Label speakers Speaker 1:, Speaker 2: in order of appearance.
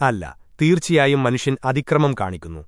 Speaker 1: അല്ല തീർച്ചയായും മനുഷ്യൻ അതിക്രമം കാണിക്കുന്നു.